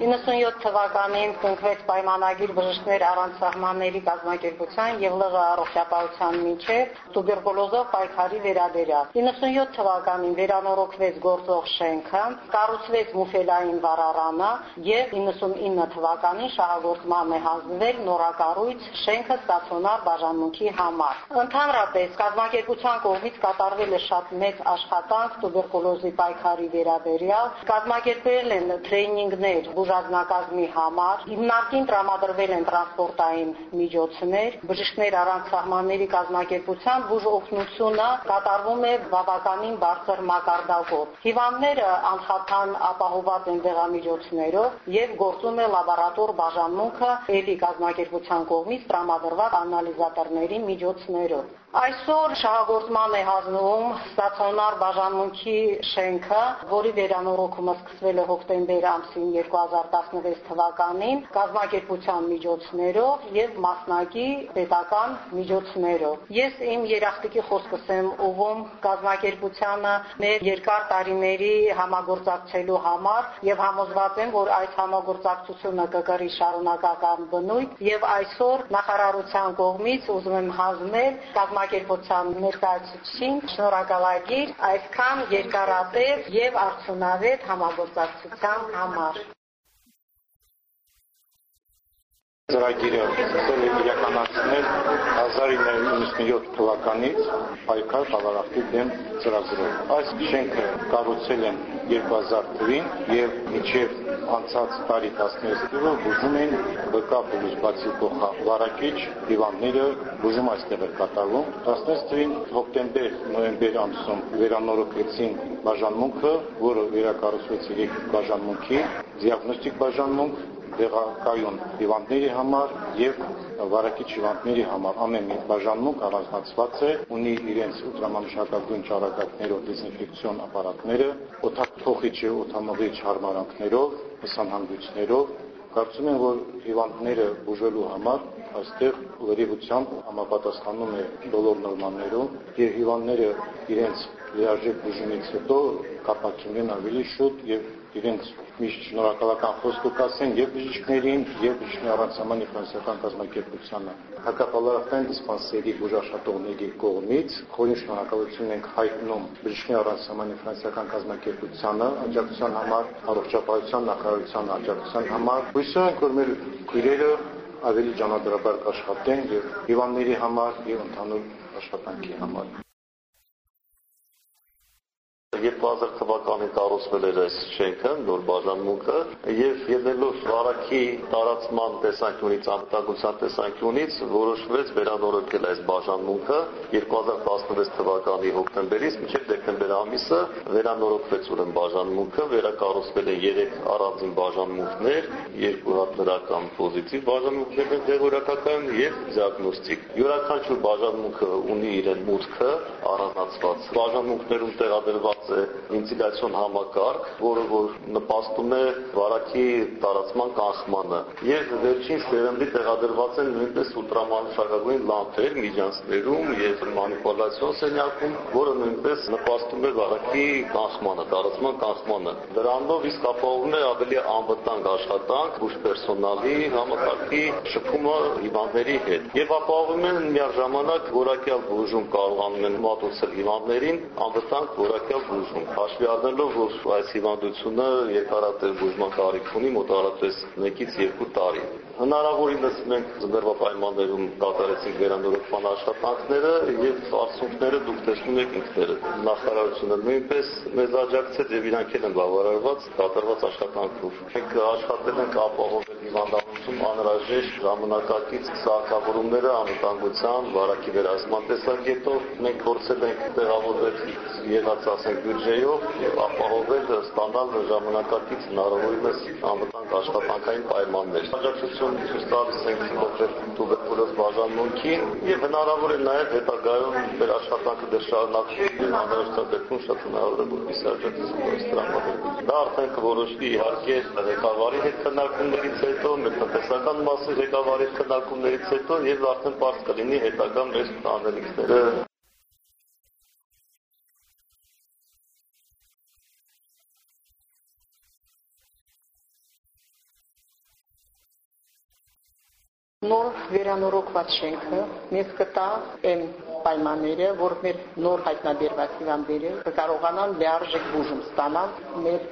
97 թվականին կնքվեց պայմանագիր բժիշկներ առանց սահմանների կազմակերպության եւ ԼՂ առողջապահության միջև տուբերկուլոզով պայքարի վերաբերյալ։ 97 թվականին վերանորոգվեց գործող շենքը, կառուցվեց մուֆելային վառարանը եւ 99 թվականին շահագործման է հանձնվել նորակառույց շենքը ստացիոնար բաժանմունքի համար։ Ընդհանրապես կազմակերպության կողմից կատարվել է շատ մեծ աշխատանք տուբերկուլոզի պայքարի վերաբերյալ, կազմակերպվել են տրեյնինգներ բուժազնակազմի համար, հիմնարկին տրամադրվել են տրանսպորտային միջոցներ, բժիշկներ առանց սահմանների կազմակերպության բուժօգնությունը կատարվում է բավականին բարձր մակարդակով։ Հիվանդները անխափան ապահոված են դեղամիջոցներով եւ գործում է լաբորատոր բաժանմունքը էլի կազմակերպության կողմից տրամադրված անալիզատորների միջոցներով։ Այսօր շահագործման է հանձնվում ստացիոնար բաժանմունքի շենքը, որի վերանորոգումը սկսվել է հոկտեմբեր ամսին 2016 թվականին կազմակերպության միջոցներով եւ մասնակի պետական միջոցներով։ Ես իմ երախտիկի խոսքս եմ ուղում կազմակերպությանը մեր երկար տարիների համագործակցելու համար եւ համոզված եմ, որ այս համագործակցությունը կկրի շարունակական բնույթ եւ այսօր նախարարության կողմից ուզում եմ հանձնել կազմակերպության ներկայացուցիչին շնորհակալագիր այսքան երկարատև եւ արդյունավետ համագործակցության համար։ Ծրագիրը սկսել է իրականացնել 1997 թվականից պայքար խաղաղի դեմ ծրագրով։ Այս շենքը կառուցել են 2000 թվին եւ մինչեւ անցած տարի 16 թվը բուժում են ԲԿ բուժբացի փոխավարակիչ հիվանդները բուժում այստեղ էր կատարվում 16 թվին հոկտեմբեր նոյեմբեր ամսում վերանորոգեցին բաժանմունքը, որը վերակառուցվեց երեք բաժանմունքի, դիագնոստիկ բաժանմունք, դեղակայուն հիվանդների համար եւ վարակիչ հիվանդների համար ամեն մի բաժանմունք առանձնացված է, ունի իրենց ուտրամանուշակագույն ճարակակներով դեզինֆեկցիոն ապարատները, օթափողիչ եւ օթամողիչ հարմարանքներով, հսանհանգույցներով Կարծում եմ, որ հիվանդները բուժելու համար այստեղ լրիվությամբ համապատասխանում է բոլոր նորմաներում եւ հիվանդները իրենց լիարժեք բուժումից հետո կապակցնեն ավելի շուտ եւ իրենց միշտ շնորհակալական խոսքը կասեն եւ բժիշկներին, եւ բժիշկների առանց սահմանի ֆրանսիական կազմակերպությանը։ Հակապալարախտային դիսպանսերի բուժաշխատողների կողմից խորին շնորհակալություն ենք հայտնում բժիշկների առանց սահմանի ֆրանսիական կազմակերպությանը աջակցության համար, առողջապահության նախարարության աջակցության համար։ Հույսով ենք, որ մեր քույրերը ավելի ջանադրաբար կաշխատեն եւ հիվանդների համար եւ ընդհանուր աշխատանքի համար։ 2000 թվականին կառուցվել էր այս շենքը, նոր բաժանմունքը, եւ ելնելով վարակի տարածման տեսանկյունից, անվտանգության տեսանկյունից որոշվեց վերանորոգել այս բաժանմունքը 2016 թվականի հոկտեմբերից մինչև դեկտեմբեր ամիսը վերանորոգվեց ուրեմն բաժանմունքը, վերակառուցվել են 3 առանձին բաժանմունքներ, երկու հատ դրական պոզիտիվ բաժանմունքներ են դեղորակական եւ դիագնոստիկ։ Յուրաքանչյուր բաժանմունքը ունի իր մուտքը առանձնացված։ Բաժանմունքներում տեղադրված է վենտիլյացիոն համակարգ, որը որ նպաստում է վարակի տարածման կանխմանը։ Եվ վերջին սերնդի տեղադրված են նույնպես ուլտրամանուշակագույն լամպեր միջանցներում եւ մանիպուլյացիոն սենյակում, որը նույնպես նպաստում է վարակի կանխմանը, տարածման կանխմանը։ Դրանով իսկ ապահովում է ավելի անվտանգ աշխատանք բուժ պերսոնալի համակարգի շփումը հիվանդների հետ։ Եվ ապահովում են միաժամանակ որակյալ բուժում կարողանում են մատուցել հիվանդներին անվտանգ որակյալ բուժում։ Հաշվի առնելով, որ այս հիվանդությունը երկարատև բուժման կարիք ունի մոտավորապես 1-ից 2 տարի։ Հնարավորինս մենք ձմեռվա պայմաններում կատարեցինք վերանորոգման աշխատանքները եւ արդյունքները դուք տեսնում եք ինքներդ։ Նախարարությունը նույնպես մեզ աջակցեց եւ իրանք են բավարարված կատարված աշխատանքով։ Մենք աշխատել ենք ապահովել հիվանդանոցում անհրաժեշտ ժամանակակից սահմանավորումները անվտանգության, վարակի վերահսկման տեսակետով։ Մենք փորձել ենք տեղավորվել եղած ասենք բյուջեով եւ ապահովել ստանալ ժամանակակից հնարավորինս անվտանգ աշխատանքային պայմաններ։ Աջակցություն ցույց տալիս ենք կոնկրետ տուբերկուլոզ բաժանմունքին եւ հնարավոր է նաեւ հետագայում մեր աշխատանքը շարունակվի անհրաժեշտ դեպքում շատ հնարավոր է որպեսզի աջակցություն տրամադրվի։ Դա արդեն կորոշվի իհարկե ղեկավարի հետ քննարկումներից հետո մեկնատեսական մասի ղեկավարի քննարկումներից հետո եւ արդեն բարձ կլինի հետագա մեր անելիքները Նոր վերանորոգված շենքը մեզ կտա այն պայմանները, որ մեր նոր հայտնաբերված հիվանդները կկարողանան լիարժեք բուժում ստանալ մեր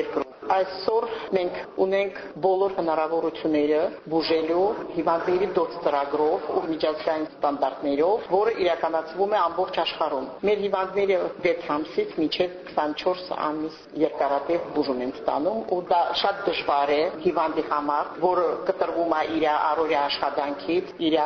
երկրում։ Այսօր մենք ունենք բոլոր հնարավորությունները բուժելու հիվանդների դոց ծրագրով ու միջազգային ստանդարտներով, որը իրականացվում է ամբողջ աշխարհում։ Մեր հիվանդները 6 ամսից մինչև 24 ամիս երկարատև բուժում են ստանում ու դա շատ դժվար է հիվանդի համար, որը կտրվում է իր առօրյա աշխատանքից, իր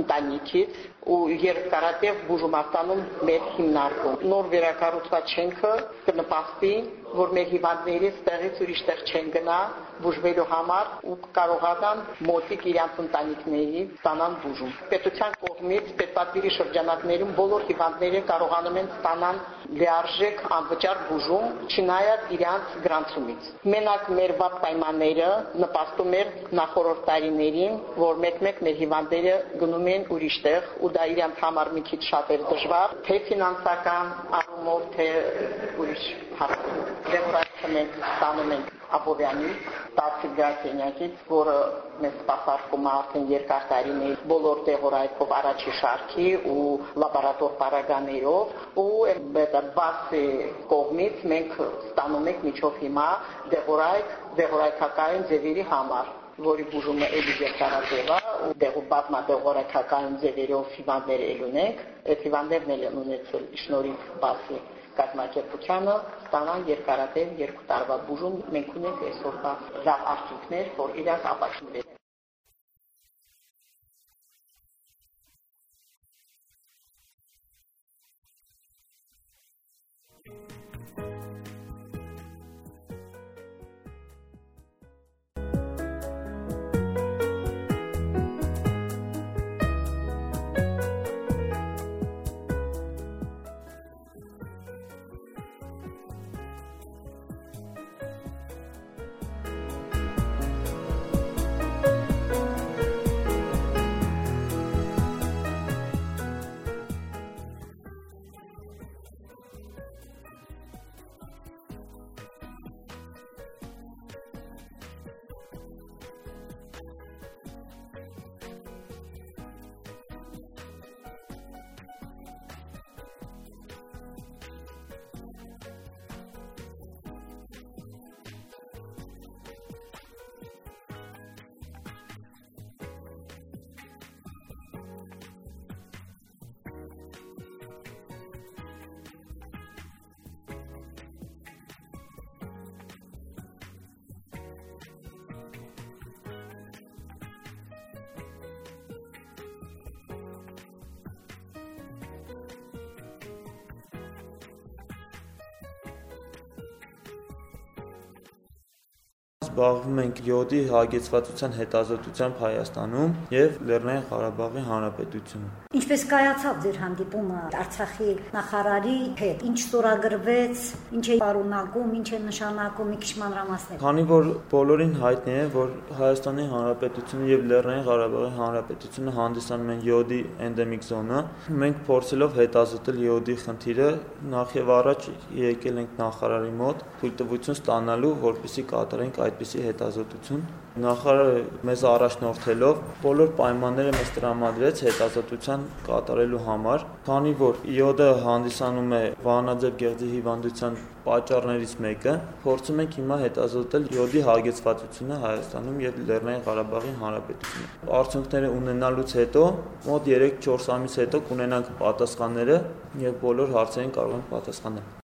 ընտանիքից ու երկարատև բուժումաստանում մեր հիմնարկում։ Նոր վերակառուցված շենքը կնպաստի, որ մեր հիվանդները ստեղից ուրիշ տեղ չեն գնա բուժվելու համար ու կարողանան մոտիկ իրենց ընտանիքների ստանան բուժում։ Պետության կողմից պետպատվիրի շրջանակներում բոլոր հիվանդները կարողանում են ստանալ լիարժեք անվճար բուժում, չնայած իրենց գրանցումից։ Մենակ մեր վատ պայմանները նպաստում էր նախորդ տարիներին, որ մեկ-մեկ մեր հիվանդները գնում են ուրիշ տեղ ու դա իրենց համար մի քիչ շատ էր դժվար, թե ֆինանսական առումով, թե ուրիշ հարցում։ Դե այդ մենք ստանում ենք Աբովյանի Տացիգասենյակից, որը մեզ սպասարկում է արդեն երկար տարիներ բոլոր տեղորայքով առաջի շարքի ու լաբորատոր պարագաներով ու այդ բասի կողմից մենք ստանում ենք միջով հիմա դեղորայք, դեղորայքական ձևերի համար որի բուժումը էլի երկարատև է ու դեղու բազմադեղորայքական ձևերով հիվանդներ էլ ունենք, այդ հիվանդներն էլ ունեցել շնորհիվ բասի կազմակերպությանը ստանան երկարատև երկու տարվա բուժում մենք ունենք այսօրվա լավ արդյունքներ, որ իրաք ապացուցվել զբաղվում ենք յոդի հագեցվածության հետազոտությամբ Հայաստանում եւ Լեռնային Ղարաբաղի Հանրապետությունում։ Ինչպես կայացավ ձեր հանդիպումը Արցախի նախարարի հետ։ Ինչ ստորագրվեց, ինչ է պարունակում, ինչ է նշանակում, մի քիչ մանրամասներ։ Քանի որ բոլորին հայտնի է, որ Հայաստանի Հանրապետությունը եւ Լեռնային Ղարաբաղի Հանրապետությունը հանդիսանում են յոդի էնդեմիկ զոնա, մենք փորձելով հետազոտել յոդի խնդիրը, նախ եւ առաջ եկել ենք նախարարի մոտ թույլտվություն ստանալու, որպեսզի կատարենք այդպիսի հետազոտություն նախարարը մեզ առաջնորդելով բոլոր պայմանները մեզ տրամադրեց հետազոտության կատարելու համար, քանի որ իոդը հանդիսանում է վահանաձև գեղձի հիվանդության պատճառներից մեկը, փորձում ենք հիմա հետազոտել իոդի հագեցվածությունը Հայաստանում եւ Լեռնային Ղարաբաղի Հանրապետությունում։ Արդյունքները ունենալուց հետո մոտ 3-4 ամիս հետո կունենանք պատասխանները եւ բոլոր հարցերին կարող ենք պատասխանել։